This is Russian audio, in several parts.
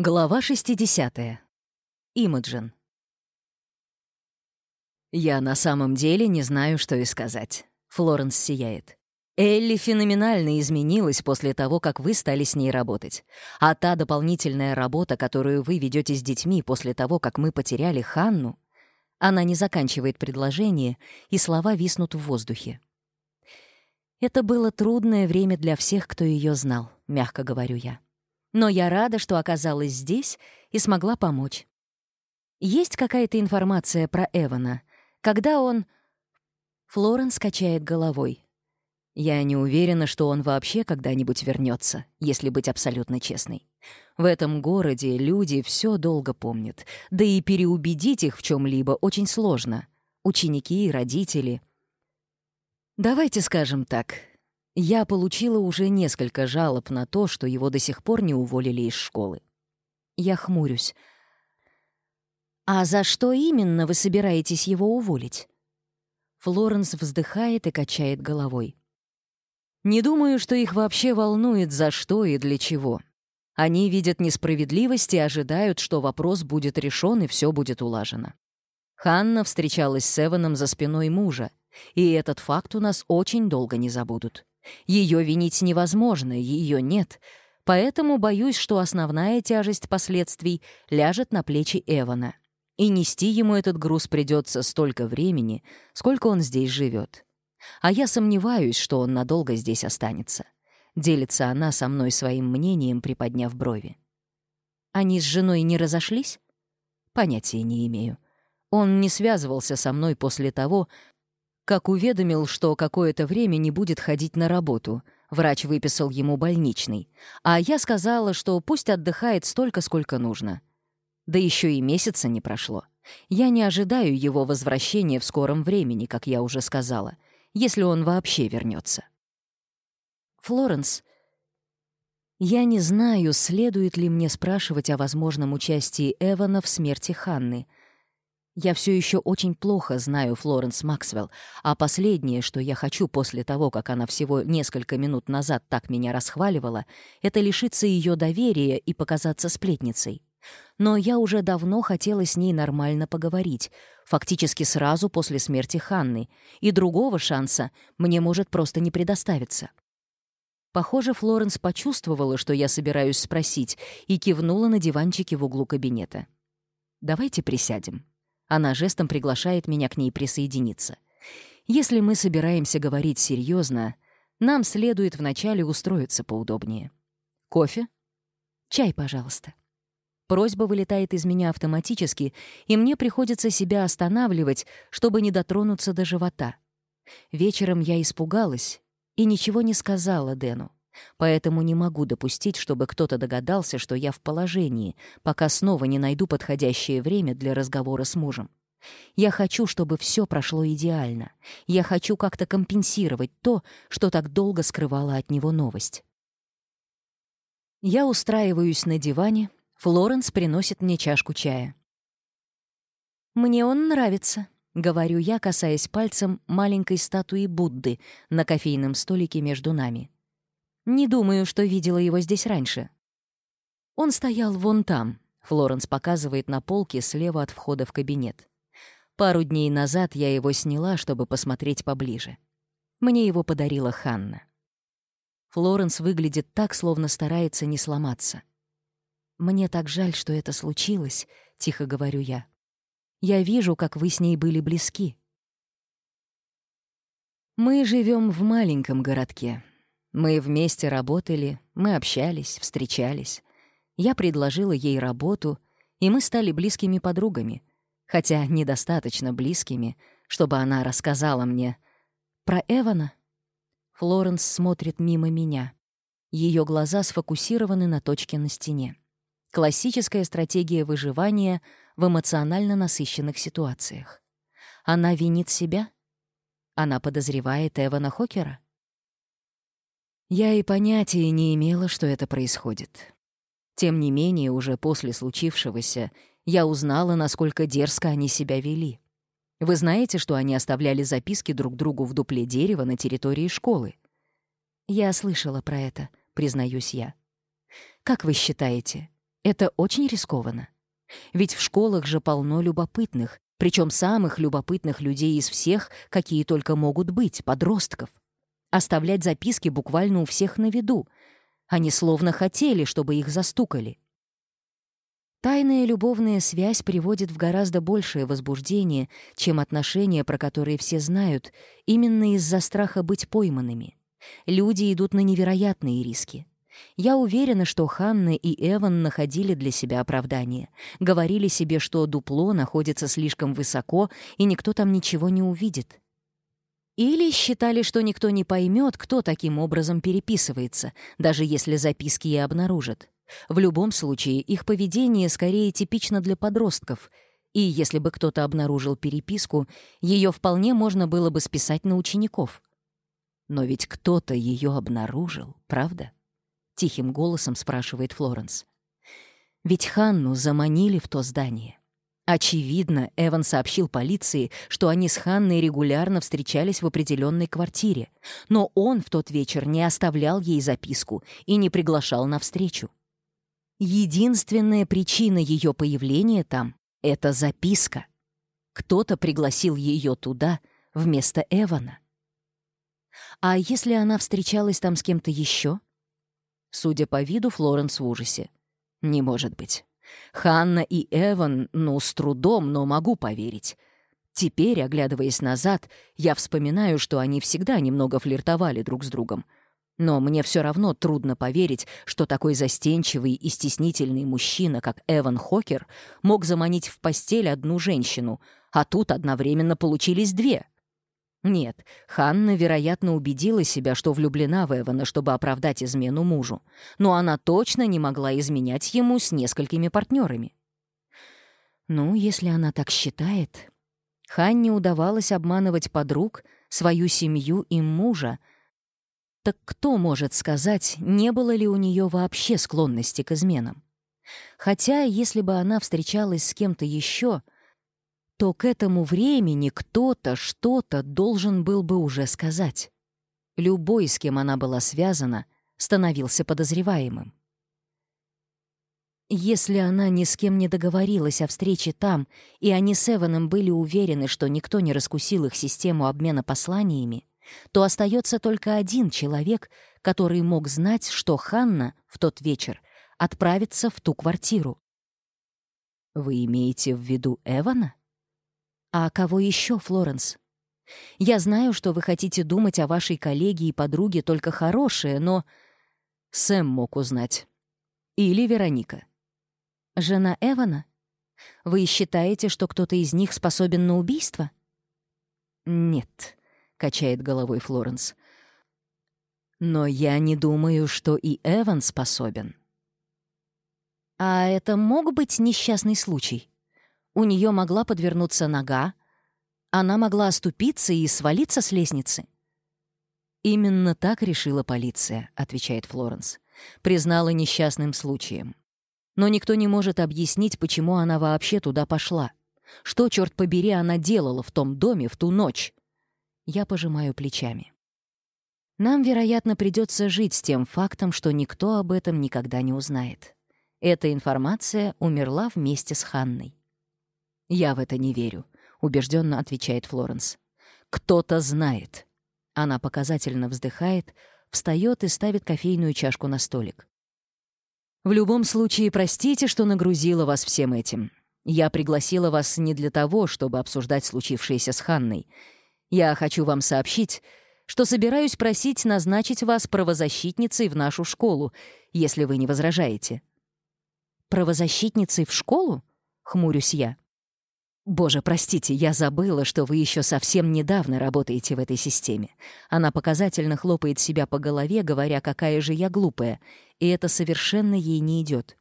Глава 60. Имаджин. «Я на самом деле не знаю, что и сказать», — Флоренс сияет. «Элли феноменально изменилась после того, как вы стали с ней работать. А та дополнительная работа, которую вы ведете с детьми после того, как мы потеряли Ханну...» Она не заканчивает предложение, и слова виснут в воздухе. «Это было трудное время для всех, кто ее знал», — мягко говорю я но я рада, что оказалась здесь и смогла помочь. Есть какая-то информация про Эвана? Когда он... Флоренс качает головой. Я не уверена, что он вообще когда-нибудь вернется, если быть абсолютно честной. В этом городе люди все долго помнят, да и переубедить их в чем-либо очень сложно. Ученики и родители. Давайте скажем так, я получила уже несколько жалоб на то, что его до сих пор не уволили из школы. Я хмурюсь. «А за что именно вы собираетесь его уволить?» Флоренс вздыхает и качает головой. «Не думаю, что их вообще волнует, за что и для чего. Они видят несправедливость и ожидают, что вопрос будет решен и все будет улажено. Ханна встречалась с Эваном за спиной мужа, и этот факт у нас очень долго не забудут. Ее винить невозможно, ее нет, поэтому боюсь, что основная тяжесть последствий ляжет на плечи Эвана. И нести ему этот груз придется столько времени, сколько он здесь живет. А я сомневаюсь, что он надолго здесь останется. Делится она со мной своим мнением, приподняв брови. Они с женой не разошлись? Понятия не имею. Он не связывался со мной после того, как уведомил, что какое-то время не будет ходить на работу. Врач выписал ему больничный. А я сказала, что пусть отдыхает столько, сколько нужно. Да еще и месяца не прошло. Я не ожидаю его возвращения в скором времени, как я уже сказала, если он вообще вернется. Флоренс, я не знаю, следует ли мне спрашивать о возможном участии Эвана в смерти Ханны — я все еще очень плохо знаю Флоренс Максвелл, а последнее, что я хочу после того, как она всего несколько минут назад так меня расхваливала, это лишиться ее доверия и показаться сплетницей. Но я уже давно хотела с ней нормально поговорить, фактически сразу после смерти Ханны, и другого шанса мне может просто не предоставиться. Похоже, Флоренс почувствовала, что я собираюсь спросить, и кивнула на диванчике в углу кабинета. «Давайте присядем». Она жестом приглашает меня к ней присоединиться. Если мы собираемся говорить серьезно, нам следует вначале устроиться поудобнее. Кофе? Чай, пожалуйста. Просьба вылетает из меня автоматически, и мне приходится себя останавливать, чтобы не дотронуться до живота. Вечером я испугалась и ничего не сказала Дэну поэтому не могу допустить, чтобы кто-то догадался, что я в положении, пока снова не найду подходящее время для разговора с мужем. Я хочу, чтобы все прошло идеально. Я хочу как-то компенсировать то, что так долго скрывала от него новость. Я устраиваюсь на диване, Флоренс приносит мне чашку чая. «Мне он нравится», — говорю я, касаясь пальцем маленькой статуи Будды на кофейном столике между нами. Не думаю, что видела его здесь раньше. Он стоял вон там. Флоренс показывает на полке слева от входа в кабинет. Пару дней назад я его сняла, чтобы посмотреть поближе. Мне его подарила Ханна. Флоренс выглядит так, словно старается не сломаться. «Мне так жаль, что это случилось», — тихо говорю я. «Я вижу, как вы с ней были близки». Мы живем в маленьком городке, мы вместе работали, мы общались, встречались. Я предложила ей работу, и мы стали близкими подругами, хотя недостаточно близкими, чтобы она рассказала мне про Эвана. Флоренс смотрит мимо меня. Ее глаза сфокусированы на точке на стене. Классическая стратегия выживания в эмоционально насыщенных ситуациях. Она винит себя? Она подозревает Эвана Хокера? Я и понятия не имела, что это происходит. Тем не менее, уже после случившегося я узнала, насколько дерзко они себя вели. Вы знаете, что они оставляли записки друг другу в дупле дерева на территории школы? Я слышала про это, признаюсь я. Как вы считаете, это очень рискованно? Ведь в школах же полно любопытных, причем самых любопытных людей из всех, какие только могут быть, подростков оставлять записки буквально у всех на виду. Они словно хотели, чтобы их застукали. Тайная любовная связь приводит в гораздо большее возбуждение, чем отношения, про которые все знают, именно из-за страха быть пойманными. Люди идут на невероятные риски. Я уверена, что Ханна и Эван находили для себя оправдание. Говорили себе, что дупло находится слишком высоко, и никто там ничего не увидит. Или считали, что никто не поймет, кто таким образом переписывается, даже если записки и обнаружат. В любом случае, их поведение скорее типично для подростков, и если бы кто-то обнаружил переписку, ее вполне можно было бы списать на учеников. «Но ведь кто-то ее обнаружил, правда?» — тихим голосом спрашивает Флоренс. «Ведь Ханну заманили в то здание. Очевидно, Эван сообщил полиции, что они с Ханной регулярно встречались в определенной квартире, но он в тот вечер не оставлял ей записку и не приглашал на встречу. Единственная причина ее появления там — это записка. Кто-то пригласил ее туда вместо Эвана. А если она встречалась там с кем-то еще? Судя по виду, Флоренс в ужасе. Не может быть. Ханна и Эван, ну, с трудом, но могу поверить. Теперь, оглядываясь назад, я вспоминаю, что они всегда немного флиртовали друг с другом. Но мне все равно трудно поверить, что такой застенчивый и стеснительный мужчина, как Эван Хокер, мог заманить в постель одну женщину, а тут одновременно получились две — нет, Ханна, вероятно, убедила себя, что влюблена в Эвана, чтобы оправдать измену мужу. Но она точно не могла изменять ему с несколькими партнерами. Ну, если она так считает... Ханне удавалось обманывать подруг, свою семью и мужа. Так кто может сказать, не было ли у нее вообще склонности к изменам? Хотя, если бы она встречалась с кем-то еще, то к этому времени кто-то что-то должен был бы уже сказать. Любой, с кем она была связана, становился подозреваемым. Если она ни с кем не договорилась о встрече там, и они с Эваном были уверены, что никто не раскусил их систему обмена посланиями, то остается только один человек, который мог знать, что Ханна в тот вечер отправится в ту квартиру. «Вы имеете в виду Эвана?» А кого еще, Флоренс? Я знаю, что вы хотите думать о вашей коллеге и подруге только хорошее, но... Сэм мог узнать. Или Вероника. Жена Эвана? Вы считаете, что кто-то из них способен на убийство? Нет, качает головой Флоренс. Но я не думаю, что и Эван способен. А это мог быть несчастный случай? У нее могла подвернуться нога, она могла оступиться и свалиться с лестницы. «Именно так решила полиция», — отвечает Флоренс. «Признала несчастным случаем. Но никто не может объяснить, почему она вообще туда пошла. Что, черт побери, она делала в том доме в ту ночь?» Я пожимаю плечами. Нам, вероятно, придется жить с тем фактом, что никто об этом никогда не узнает. Эта информация умерла вместе с Ханной. «Я в это не верю», — убежденно отвечает Флоренс. «Кто-то знает». Она показательно вздыхает, встает и ставит кофейную чашку на столик. «В любом случае, простите, что нагрузила вас всем этим. Я пригласила вас не для того, чтобы обсуждать случившееся с Ханной. Я хочу вам сообщить, что собираюсь просить назначить вас правозащитницей в нашу школу, если вы не возражаете». «Правозащитницей в школу?» — хмурюсь я. Боже, простите, я забыла, что вы еще совсем недавно работаете в этой системе. Она показательно хлопает себя по голове, говоря, какая же я глупая, и это совершенно ей не идет.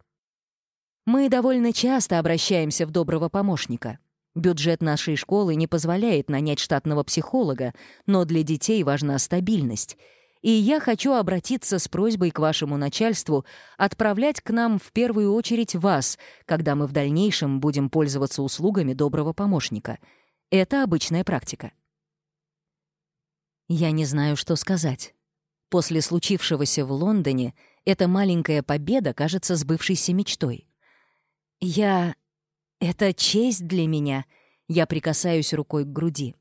Мы довольно часто обращаемся в доброго помощника. Бюджет нашей школы не позволяет нанять штатного психолога, но для детей важна стабильность — и я хочу обратиться с просьбой к вашему начальству отправлять к нам в первую очередь вас, когда мы в дальнейшем будем пользоваться услугами доброго помощника. Это обычная практика. Я не знаю, что сказать. После случившегося в Лондоне эта маленькая победа кажется сбывшейся мечтой. Я... Это честь для меня. Я прикасаюсь рукой к груди.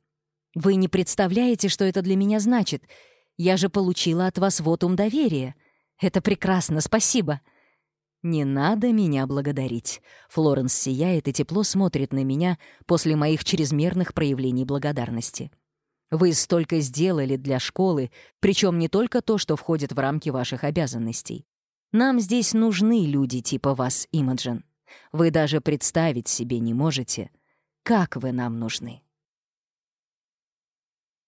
Вы не представляете, что это для меня значит — я же получила от вас вотум доверия. Это прекрасно, спасибо». «Не надо меня благодарить». Флоренс сияет и тепло смотрит на меня после моих чрезмерных проявлений благодарности. «Вы столько сделали для школы, причем не только то, что входит в рамки ваших обязанностей. Нам здесь нужны люди типа вас, Имаджин. Вы даже представить себе не можете, как вы нам нужны».